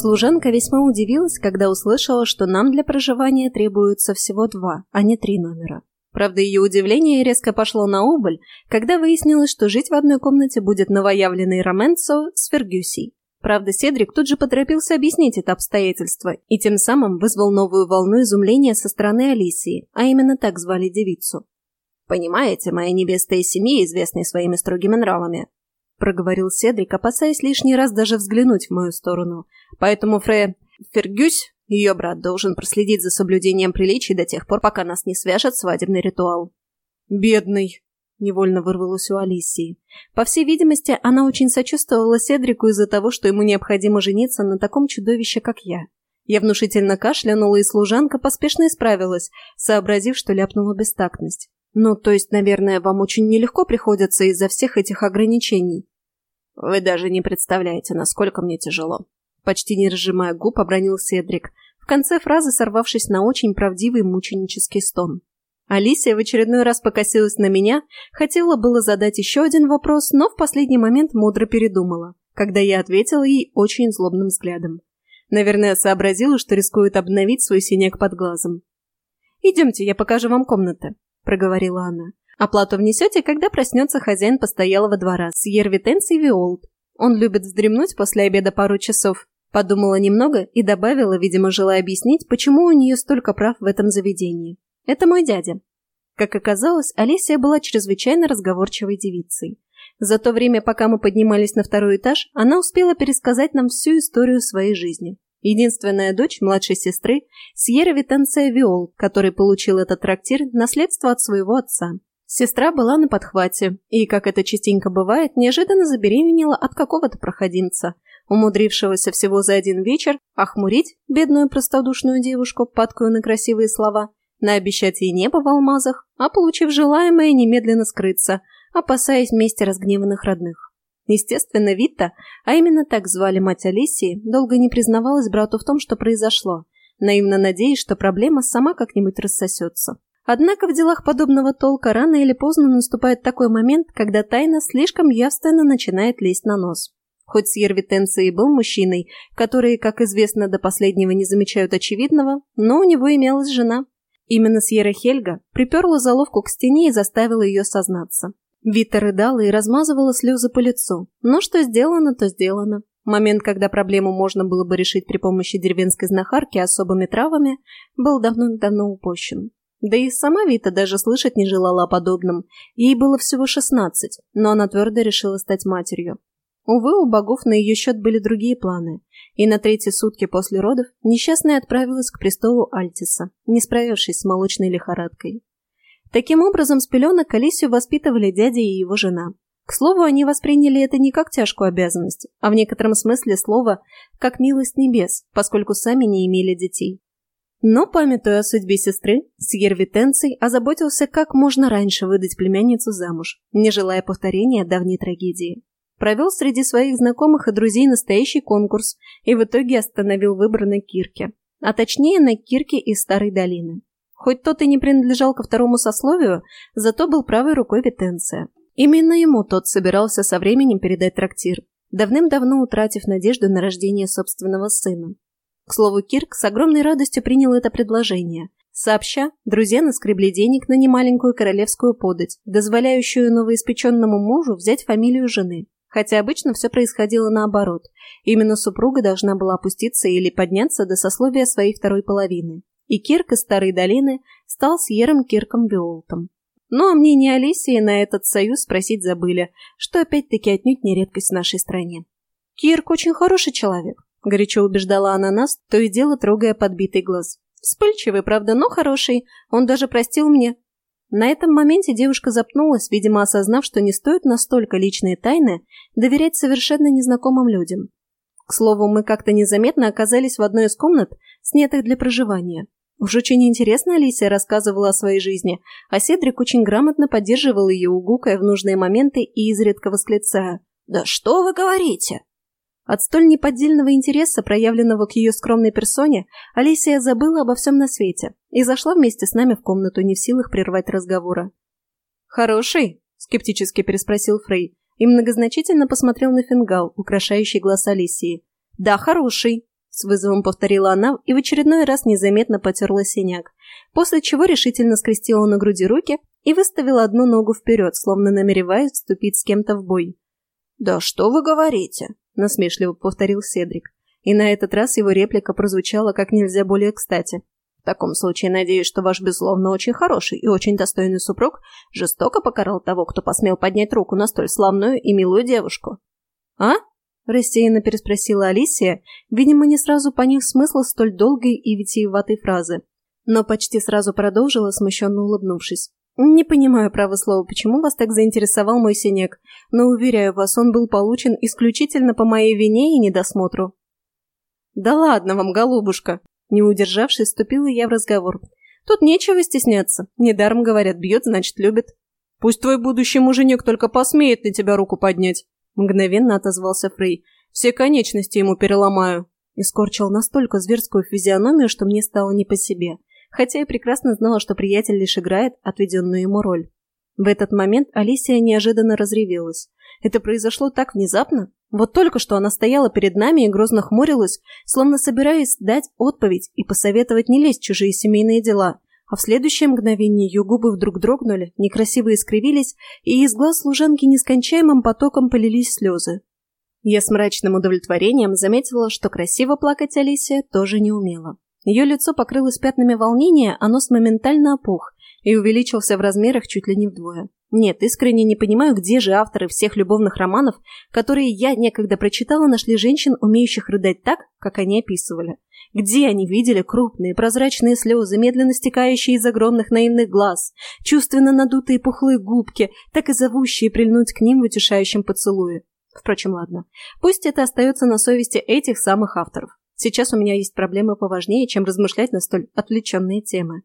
Служанка весьма удивилась, когда услышала, что нам для проживания требуется всего два, а не три номера. Правда, ее удивление резко пошло на убыль, когда выяснилось, что жить в одной комнате будет новоявленный Роменцо с Фергюсией. Правда, Седрик тут же поторопился объяснить это обстоятельство и тем самым вызвал новую волну изумления со стороны Алисии, а именно так звали девицу. «Понимаете, моя невеста из семьи, известной своими строгими нравами», проговорил Седрик, опасаясь лишний раз даже взглянуть в мою сторону. «Поэтому Фре Фергюсь, ее брат, должен проследить за соблюдением приличий до тех пор, пока нас не свяжет свадебный ритуал». «Бедный!» — невольно вырвалось у Алисии. По всей видимости, она очень сочувствовала Седрику из-за того, что ему необходимо жениться на таком чудовище, как я. Я внушительно кашлянула, и служанка поспешно исправилась, сообразив, что ляпнула бестактность. «Ну, то есть, наверное, вам очень нелегко приходится из-за всех этих ограничений?» «Вы даже не представляете, насколько мне тяжело», — почти не разжимая губ, обронил Седрик, в конце фразы сорвавшись на очень правдивый мученический стон. Алисия в очередной раз покосилась на меня, хотела было задать еще один вопрос, но в последний момент мудро передумала, когда я ответила ей очень злобным взглядом. Наверное, сообразила, что рискует обновить свой синяк под глазом. «Идемте, я покажу вам комнаты», — проговорила она. «Оплату внесете, когда проснется хозяин постоялого двора, Сьер Витенций. Он любит вздремнуть после обеда пару часов». Подумала немного и добавила, видимо, желая объяснить, почему у нее столько прав в этом заведении. Это мой дядя. Как оказалось, Алисия была чрезвычайно разговорчивой девицей. За то время, пока мы поднимались на второй этаж, она успела пересказать нам всю историю своей жизни. Единственная дочь младшей сестры – Сьерра Витанция Виол, который получил этот трактир наследство от своего отца. Сестра была на подхвате и, как это частенько бывает, неожиданно забеременела от какого-то проходимца, умудрившегося всего за один вечер охмурить бедную простодушную девушку, падкую на красивые слова, наобещать ей небо в алмазах, а, получив желаемое, немедленно скрыться, опасаясь мести разгневанных родных. Естественно, Витта, а именно так звали мать Алисии, долго не признавалась брату в том, что произошло, наивно надеясь, что проблема сама как-нибудь рассосется. Однако в делах подобного толка рано или поздно наступает такой момент, когда тайна слишком явственно начинает лезть на нос. Хоть Сьер Витенци и был мужчиной, которые, как известно, до последнего не замечают очевидного, но у него имелась жена, Именно Сьерра Хельга приперла заловку к стене и заставила ее сознаться. Вита рыдала и размазывала слезы по лицу. Но что сделано, то сделано. Момент, когда проблему можно было бы решить при помощи деревенской знахарки особыми травами, был давно-давно упущен. Да и сама Вита даже слышать не желала о подобном. Ей было всего шестнадцать, но она твердо решила стать матерью. Увы, у богов на ее счет были другие планы, и на третьи сутки после родов несчастная отправилась к престолу Альтиса, не справившись с молочной лихорадкой. Таким образом, с пеленок Алисию воспитывали дядя и его жена. К слову, они восприняли это не как тяжкую обязанность, а в некотором смысле слова как милость небес, поскольку сами не имели детей. Но, памятуя о судьбе сестры, Сьер Витенций озаботился как можно раньше выдать племянницу замуж, не желая повторения давней трагедии провел среди своих знакомых и друзей настоящий конкурс и в итоге остановил выбор на Кирке, а точнее на Кирке из Старой долины. Хоть тот и не принадлежал ко второму сословию, зато был правой рукой Витенция. Именно ему тот собирался со временем передать трактир, давным-давно утратив надежду на рождение собственного сына. К слову, Кирк с огромной радостью принял это предложение. Сообща, друзья наскребли денег на немаленькую королевскую подать, дозволяющую новоиспеченному мужу взять фамилию жены хотя обычно все происходило наоборот. Именно супруга должна была опуститься или подняться до сословия своей второй половины. И Кирк из Старой долины стал Сьером Кирком Биолтом. Ну а мнение Алисии на этот союз спросить забыли, что опять-таки отнюдь не редкость в нашей стране. «Кирк очень хороший человек», — горячо убеждала она нас, то и дело трогая подбитый глаз. «Вспыльчивый, правда, но хороший. Он даже простил мне. На этом моменте девушка запнулась, видимо, осознав, что не стоит настолько личные тайны доверять совершенно незнакомым людям. К слову, мы как-то незаметно оказались в одной из комнат, снятых для проживания. Уж очень интересно Алисия рассказывала о своей жизни, а Седрик очень грамотно поддерживал ее, угукая в нужные моменты и изредка восклицая «Да что вы говорите?» От столь неподдельного интереса, проявленного к ее скромной персоне, Алисия забыла обо всем на свете и зашла вместе с нами в комнату, не в силах прервать разговора. «Хороший?» – скептически переспросил Фрей и многозначительно посмотрел на фингал, украшающий глаз Алисии. «Да, хороший», – С вызовом повторила она и в очередной раз незаметно потерла синяк, после чего решительно скрестила на груди руки и выставила одну ногу вперед, словно намереваясь вступить с кем-то в бой. «Да что вы говорите?» – насмешливо повторил Седрик. И на этот раз его реплика прозвучала как нельзя более кстати. В таком случае надеюсь, что ваш, безусловно, очень хороший и очень достойный супруг жестоко покарал того, кто посмел поднять руку на столь славную и милую девушку. «А?» – рассеянно переспросила Алисия, видимо, не сразу поняв смысл столь долгой и витиеватой фразы, но почти сразу продолжила, смущенно улыбнувшись. «Не понимаю, право слова, почему вас так заинтересовал мой синяк, но, уверяю вас, он был получен исключительно по моей вине и недосмотру». «Да ладно вам, голубушка!» Не удержавшись, вступила я в разговор. «Тут нечего стесняться. Недаром, говорят, бьет, значит, любит». «Пусть твой будущий муженек только посмеет на тебя руку поднять!» Мгновенно отозвался Фрей. «Все конечности ему переломаю!» И скорчил настолько зверскую физиономию, что мне стало не по себе хотя и прекрасно знала, что приятель лишь играет отведенную ему роль. В этот момент Алисия неожиданно разревелась. Это произошло так внезапно. Вот только что она стояла перед нами и грозно хмурилась, словно собираясь дать отповедь и посоветовать не лезть в чужие семейные дела. А в следующее мгновение ее губы вдруг дрогнули, некрасиво искривились, и из глаз служанки нескончаемым потоком полились слезы. Я с мрачным удовлетворением заметила, что красиво плакать Алисия тоже не умела. Ее лицо покрылось пятнами волнения, а нос моментально опух и увеличился в размерах чуть ли не вдвое. Нет, искренне не понимаю, где же авторы всех любовных романов, которые я некогда прочитала, нашли женщин, умеющих рыдать так, как они описывали. Где они видели крупные прозрачные слезы, медленно стекающие из огромных наивных глаз, чувственно надутые пухлые губки, так и зовущие прильнуть к ним в утешающем поцелуе? Впрочем, ладно. Пусть это остается на совести этих самых авторов. Сейчас у меня есть проблемы поважнее, чем размышлять на столь отвлеченные темы.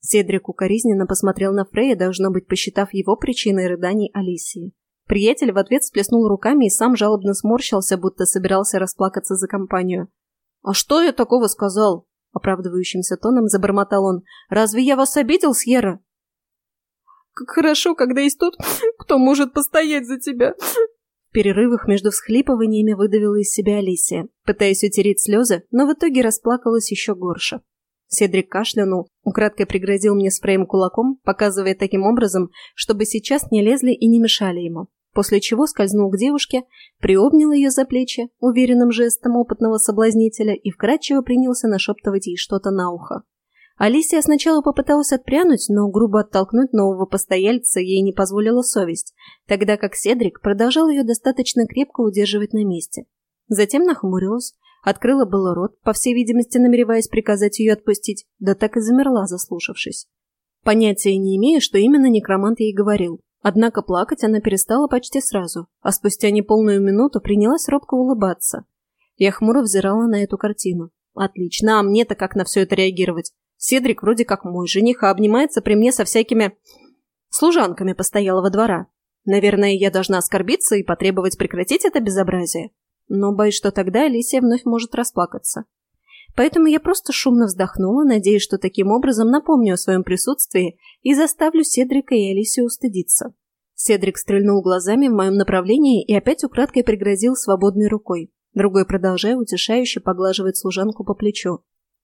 Седрик укоризненно посмотрел на Фрея, должно быть, посчитав его причиной рыданий Алисии. Приятель в ответ сплеснул руками и сам жалобно сморщился, будто собирался расплакаться за компанию. «А что я такого сказал?» — оправдывающимся тоном забормотал он. «Разве я вас обидел, Сьерра?» «Как хорошо, когда есть тот, кто может постоять за тебя!» Перерывах между всхлипываниями выдавила из себя Алисия, пытаясь утереть слезы, но в итоге расплакалась еще горше. Седрик кашлянул, украдкой пригрозил мне спреем кулаком, показывая таким образом, чтобы сейчас не лезли и не мешали ему, после чего скользнул к девушке, приобнял ее за плечи, уверенным жестом опытного соблазнителя и вкрадчиво принялся нашептывать ей что-то на ухо. Алисия сначала попыталась отпрянуть, но грубо оттолкнуть нового постояльца ей не позволила совесть, тогда как Седрик продолжал ее достаточно крепко удерживать на месте. Затем нахмурилась, открыла было рот, по всей видимости намереваясь приказать ее отпустить, да так и замерла, заслушавшись. Понятия не имея, что именно некромант ей говорил. Однако плакать она перестала почти сразу, а спустя неполную минуту принялась робко улыбаться. Я хмуро взирала на эту картину. Отлично, а мне-то как на все это реагировать? Седрик вроде как мой жених, а обнимается при мне со всякими служанками постоялого двора. Наверное, я должна оскорбиться и потребовать прекратить это безобразие. Но боюсь, что тогда Алисия вновь может расплакаться. Поэтому я просто шумно вздохнула, надеясь, что таким образом напомню о своем присутствии и заставлю Седрика и Алисию устыдиться. Седрик стрельнул глазами в моем направлении и опять украдкой пригрозил свободной рукой, другой продолжая утешающе поглаживать служанку по плечу.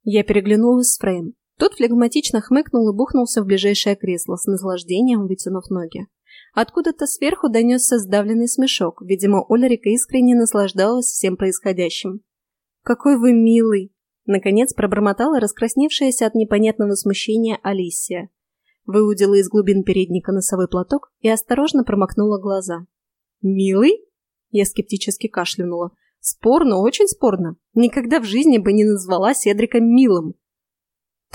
Я переглянулась с Фрейм. Тот флегматично хмыкнул и бухнулся в ближайшее кресло, с наслаждением вытянув ноги. Откуда-то сверху донесся сдавленный смешок. Видимо, Ульрика искренне наслаждалась всем происходящим. «Какой вы милый!» Наконец пробормотала раскрасневшаяся от непонятного смущения Алисия. Выудила из глубин передника носовой платок и осторожно промокнула глаза. «Милый?» Я скептически кашлянула. «Спорно, очень спорно. Никогда в жизни бы не назвала Седрика милым.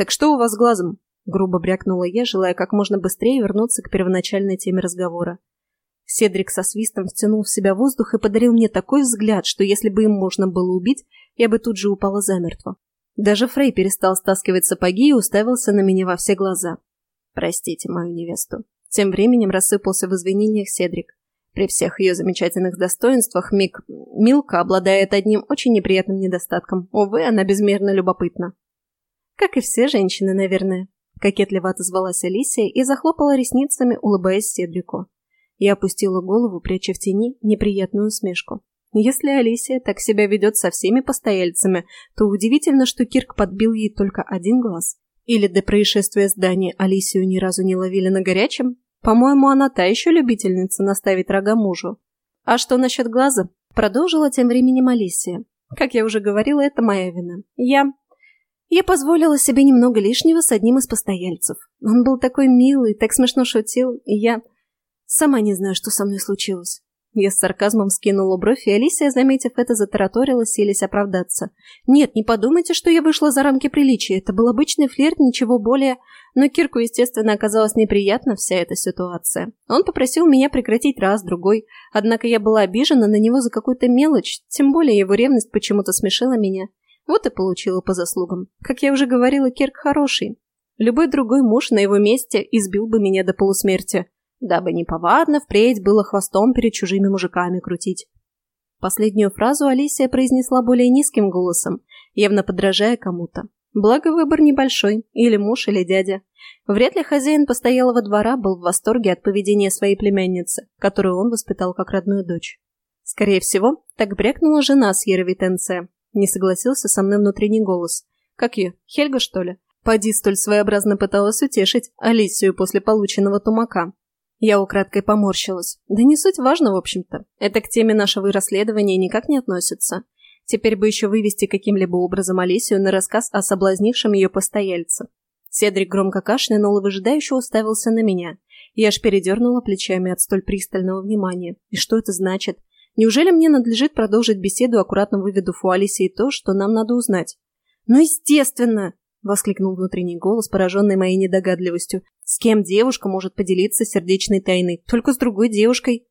«Так что у вас глазом?» — грубо брякнула я, желая как можно быстрее вернуться к первоначальной теме разговора. Седрик со свистом втянул в себя воздух и подарил мне такой взгляд, что если бы им можно было убить, я бы тут же упала замертво. Даже Фрей перестал стаскивать сапоги и уставился на меня во все глаза. «Простите мою невесту». Тем временем рассыпался в извинениях Седрик. При всех ее замечательных достоинствах Мик Милка обладает одним очень неприятным недостатком. Увы, она безмерно любопытна. Как и все женщины, наверное. Кокетливо отозвалась Алисия и захлопала ресницами, улыбаясь Седрику. Я опустила голову, пряча в тени неприятную усмешку. Если Алисия так себя ведет со всеми постояльцами, то удивительно, что Кирк подбил ей только один глаз. Или до происшествия с Дани Алисию ни разу не ловили на горячем? По-моему, она та еще любительница наставить рога мужу. А что насчет глаза? Продолжила тем временем Алисия. Как я уже говорила, это моя вина. Я... Я позволила себе немного лишнего с одним из постояльцев. Он был такой милый, так смешно шутил, и я... Сама не знаю, что со мной случилось. Я с сарказмом скинула бровь, и Алисия, заметив это, затараторила, селись оправдаться. «Нет, не подумайте, что я вышла за рамки приличия. Это был обычный флирт, ничего более...» Но Кирку, естественно, оказалась неприятна вся эта ситуация. Он попросил меня прекратить раз, другой. Однако я была обижена на него за какую-то мелочь, тем более его ревность почему-то смешила меня. Вот и получила по заслугам. Как я уже говорила, Кирк хороший. Любой другой муж на его месте избил бы меня до полусмерти дабы неповадно впредь было хвостом перед чужими мужиками крутить. Последнюю фразу Алисия произнесла более низким голосом, явно подражая кому-то. Благо выбор небольшой, или муж, или дядя. Вряд ли хозяин постоялого двора был в восторге от поведения своей племянницы, которую он воспитал как родную дочь. Скорее всего, так брякнула жена с Еровитенце. Не согласился со мной внутренний голос. Как ее, Хельга, что ли? Поди столь своеобразно пыталась утешить Алисию после полученного тумака. Я украдкой поморщилась. Да не суть важно, в общем-то. Это к теме нашего расследования никак не относится. Теперь бы еще вывести каким-либо образом Алисию на рассказ о соблазнившем ее постояльце. Седрик громко кашлянул и выжидающе уставился на меня. Я аж передернула плечами от столь пристального внимания. И что это значит? Неужели мне надлежит продолжить беседу, аккуратно выведав у Алисии то, что нам надо узнать? «Ну, естественно!» — воскликнул внутренний голос, пораженный моей недогадливостью. «С кем девушка может поделиться сердечной тайной? Только с другой девушкой».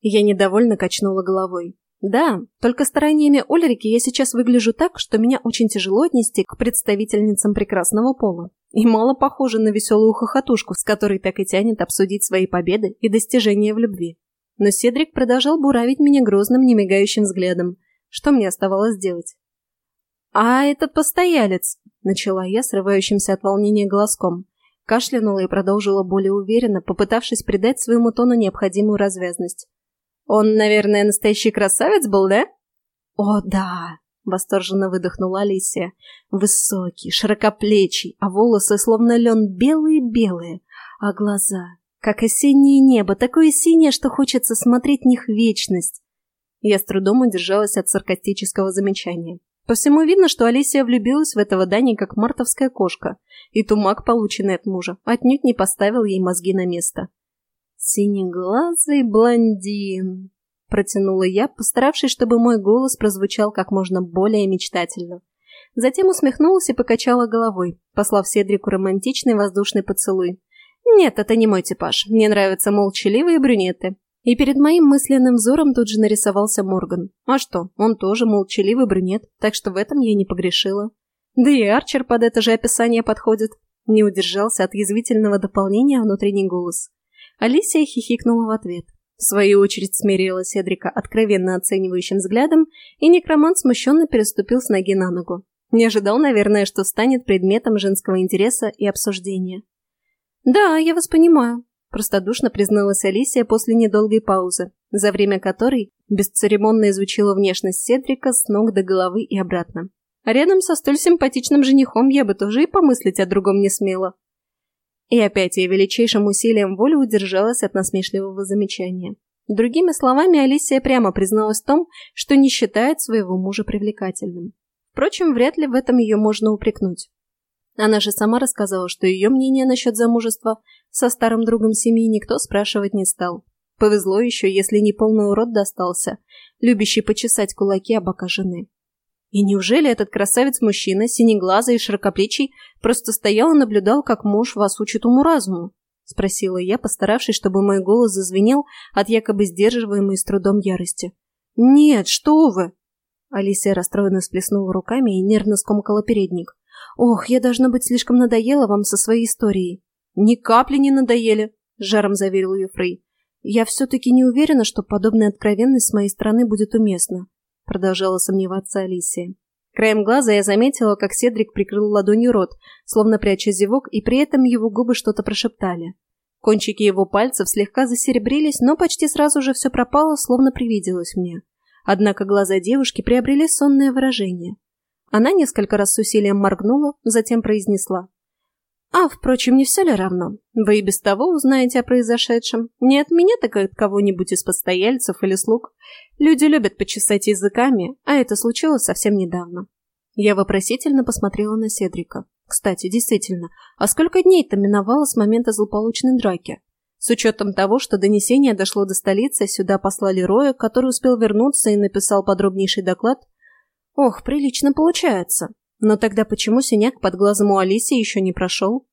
Я недовольно качнула головой. «Да, только стараниями Ольрики я сейчас выгляжу так, что меня очень тяжело отнести к представительницам прекрасного пола. И мало похоже на веселую хохотушку, с которой так и тянет обсудить свои победы и достижения в любви. Но Седрик продолжал буравить меня грозным, немигающим взглядом. Что мне оставалось делать? «А этот постоялец?» – начала я, срывающимся от волнения голоском. Кашлянула и продолжила более уверенно, попытавшись придать своему тону необходимую развязность. «Он, наверное, настоящий красавец был, да?» «О, да!» — восторженно выдохнула Алисия. «Высокий, широкоплечий, а волосы словно лен белые-белые, а глаза, как осеннее небо, такое синее, что хочется смотреть в них вечность». Я с трудом удержалась от саркастического замечания. По всему видно, что Алисия влюбилась в этого Дани как мартовская кошка, и тумак, полученный от мужа, отнюдь не поставил ей мозги на место. «Синеглазый блондин», — протянула я, постаравшись, чтобы мой голос прозвучал как можно более мечтательно. Затем усмехнулась и покачала головой, послав Седрику романтичный воздушный поцелуй. «Нет, это не мой типаж. Мне нравятся молчаливые брюнеты. И перед моим мысленным взором тут же нарисовался Морган. А что, он тоже молчаливый брюнет, так что в этом я не погрешила. Да и Арчер под это же описание подходит. Не удержался от язвительного дополнения внутренний голос. Алисия хихикнула в ответ. В свою очередь смирила Седрика откровенно оценивающим взглядом, и некромант смущенно переступил с ноги на ногу. Не ожидал, наверное, что станет предметом женского интереса и обсуждения. «Да, я вас понимаю», Простодушно призналась Алисия после недолгой паузы, за время которой бесцеремонно изучила внешность Седрика с ног до головы и обратно. А рядом со столь симпатичным женихом я бы тоже и помыслить о другом не смела. И опять я величайшим усилием воли удержалась от насмешливого замечания. Другими словами, Алисия прямо призналась в том, что не считает своего мужа привлекательным. Впрочем, вряд ли в этом ее можно упрекнуть. Она же сама рассказала, что ее мнение насчет замужества со старым другом семьи никто спрашивать не стал. Повезло еще, если не полный урод достался, любящий почесать кулаки о бока жены. И неужели этот красавец-мужчина, синеглазый и широкоплечий, просто стоял и наблюдал, как муж вас учит уму-разуму? — спросила я, постаравшись, чтобы мой голос зазвенел от якобы сдерживаемой с трудом ярости. «Нет, что вы!» Алисия расстроенно сплеснула руками и нервно скомкала передник. «Ох, я, должна быть, слишком надоела вам со своей историей». «Ни капли не надоели», — жаром заверил ее Фрей. «Я все-таки не уверена, что подобная откровенность с моей стороны будет уместна», — продолжала сомневаться Алисия. Краем глаза я заметила, как Седрик прикрыл ладонью рот, словно пряча зевок, и при этом его губы что-то прошептали. Кончики его пальцев слегка засеребрились, но почти сразу же все пропало, словно привиделось мне. Однако глаза девушки приобрели сонное выражение. Она несколько раз с усилием моргнула, затем произнесла. «А, впрочем, не все ли равно? Вы и без того узнаете о произошедшем. Не от меня, так от кого-нибудь из постояльцев или слуг. Люди любят почесать языками, а это случилось совсем недавно». Я вопросительно посмотрела на Седрика. Кстати, действительно, а сколько дней-то миновало с момента злополучной драки? С учетом того, что донесение дошло до столицы, сюда послали Роя, который успел вернуться и написал подробнейший доклад. Ох, прилично получается. Но тогда почему синяк под глазом у Алисии еще не прошел?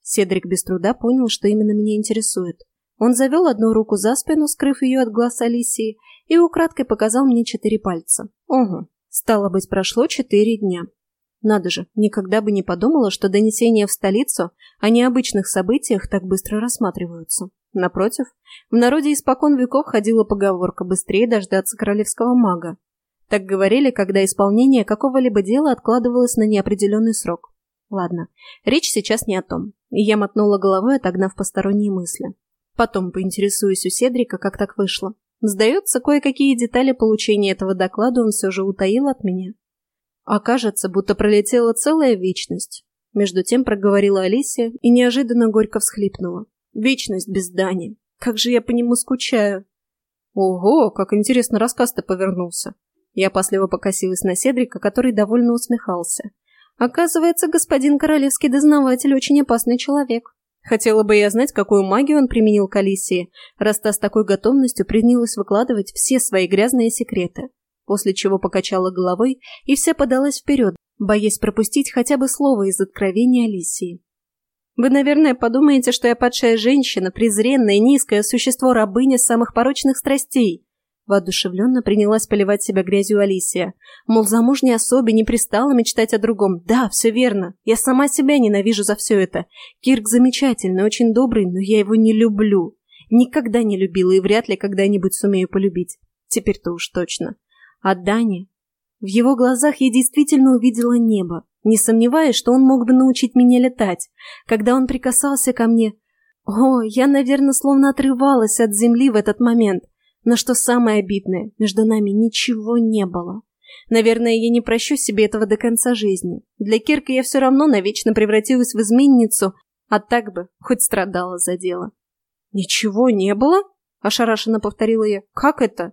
Седрик без труда понял, что именно меня интересует. Он завел одну руку за спину, скрыв ее от глаз Алисии, и украдкой показал мне четыре пальца. Ого, стало быть, прошло четыре дня. Надо же, никогда бы не подумала, что донесения в столицу о необычных событиях так быстро рассматриваются. Напротив, в народе испокон веков ходила поговорка «быстрее дождаться королевского мага». Так говорили, когда исполнение какого-либо дела откладывалось на неопределенный срок. Ладно, речь сейчас не о том. Я мотнула головой, отогнав посторонние мысли. Потом поинтересуюсь у Седрика, как так вышло. Сдается, кое-какие детали получения этого доклада он все же утаил от меня. Окажется, будто пролетела целая вечность. Между тем проговорила Алисия и неожиданно горько всхлипнула. Вечность без Дани. Как же я по нему скучаю. Ого, как интересно рассказ-то повернулся. Я опасливо покосилась на Седрика, который довольно усмехался. Оказывается, господин королевский дознаватель очень опасный человек. Хотела бы я знать, какую магию он применил к Алисии, раз та с такой готовностью принялась выкладывать все свои грязные секреты после чего покачала головой и вся подалась вперед, боясь пропустить хотя бы слово из откровения Алисии. «Вы, наверное, подумаете, что я падшая женщина, презренное, низкое существо рабыня самых порочных страстей», Воодушевленно принялась поливать себя грязью Алисия. Мол, замужней особе не пристало мечтать о другом. Да, все верно. Я сама себя ненавижу за все это. Кирк замечательный, очень добрый, но я его не люблю. Никогда не любила и вряд ли когда-нибудь сумею полюбить. Теперь-то уж точно. А Дани? В его глазах я действительно увидела небо, не сомневаясь, что он мог бы научить меня летать. Когда он прикасался ко мне... О, я, наверное, словно отрывалась от земли в этот момент. Но что самое обидное, между нами ничего не было. Наверное, я не прощу себе этого до конца жизни. Для Кирка я все равно навечно превратилась в изменницу, а так бы хоть страдала за дело. «Ничего не было?» – ошарашенно повторила я. «Как это?»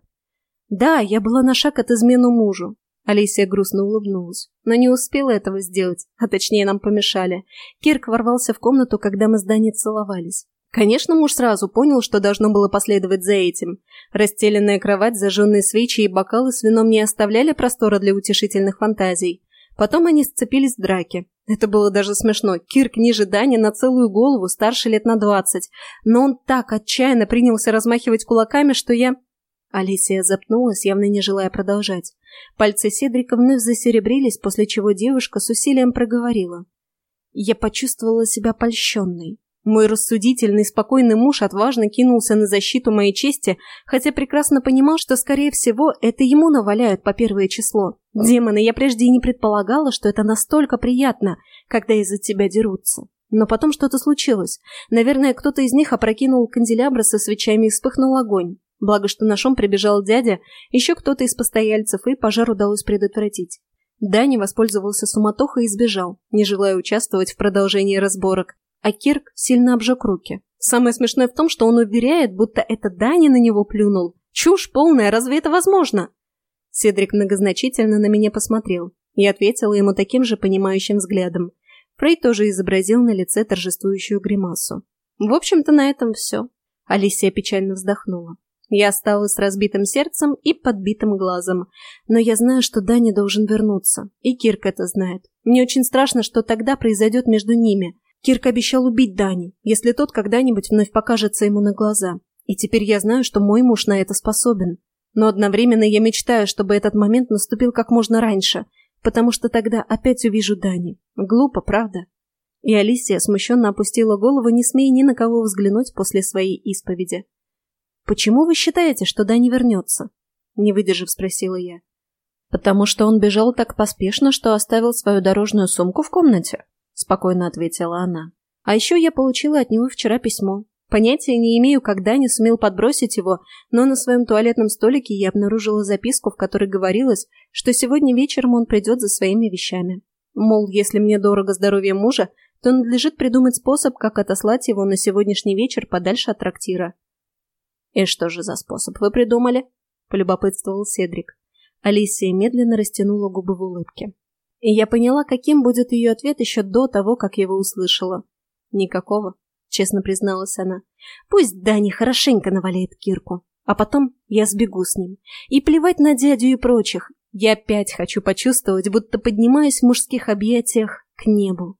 Да, я была на шаг от измену мужу. Алисия грустно улыбнулась, но не успела этого сделать, а точнее нам помешали. Кирк ворвался в комнату, когда мы с Даней целовались. Конечно, муж сразу понял, что должно было последовать за этим. Расстеленная кровать, зажженные свечи и бокалы с вином не оставляли простора для утешительных фантазий. Потом они сцепились в драке. Это было даже смешно. Кирк ниже Дани на целую голову, старше лет на двадцать. Но он так отчаянно принялся размахивать кулаками, что я... Алисия запнулась, явно не желая продолжать. Пальцы Седрика вновь засеребрились, после чего девушка с усилием проговорила. Я почувствовала себя польщенной. Мой рассудительный, спокойный муж отважно кинулся на защиту моей чести, хотя прекрасно понимал, что, скорее всего, это ему наваляют по первое число. Демоны, я прежде и не предполагала, что это настолько приятно, когда из-за тебя дерутся. Но потом что-то случилось. Наверное, кто-то из них опрокинул канделябры со свечами и вспыхнул огонь. Благо, что на шум прибежал дядя, еще кто-то из постояльцев, и пожар удалось предотвратить. Дани воспользовался суматохой и сбежал, не желая участвовать в продолжении разборок, а Кирк сильно обжег руки. Самое смешное в том, что он уверяет, будто это Дани на него плюнул. Чушь полная, разве это возможно? Седрик многозначительно на меня посмотрел и ответила ему таким же понимающим взглядом. Фрей тоже изобразил на лице торжествующую гримасу. В общем-то, на этом все. Алисия печально вздохнула. Я осталась с разбитым сердцем и подбитым глазом. Но я знаю, что Даня должен вернуться. И Кирк это знает. Мне очень страшно, что тогда произойдет между ними. Кирк обещал убить Дани, если тот когда-нибудь вновь покажется ему на глаза. И теперь я знаю, что мой муж на это способен. Но одновременно я мечтаю, чтобы этот момент наступил как можно раньше, потому что тогда опять увижу Дани. Глупо, правда? И Алисия смущенно опустила голову, не смея ни на кого взглянуть после своей исповеди. «Почему вы считаете, что Дани вернется?» Не выдержав, спросила я. «Потому что он бежал так поспешно, что оставил свою дорожную сумку в комнате», спокойно ответила она. «А еще я получила от него вчера письмо. Понятия не имею, когда не сумел подбросить его, но на своем туалетном столике я обнаружила записку, в которой говорилось, что сегодня вечером он придет за своими вещами. Мол, если мне дорого здоровье мужа, то надлежит придумать способ, как отослать его на сегодняшний вечер подальше от трактира. «И что же за способ вы придумали?» – полюбопытствовал Седрик. Алисия медленно растянула губы в улыбке. И я поняла, каким будет ее ответ еще до того, как его услышала. «Никакого», честно призналась она. Пусть Дани хорошенько наваляет Кирку, а потом я сбегу с ним. И плевать на дядю и прочих. Я опять хочу почувствовать, будто поднимаюсь в мужских объятиях к небу.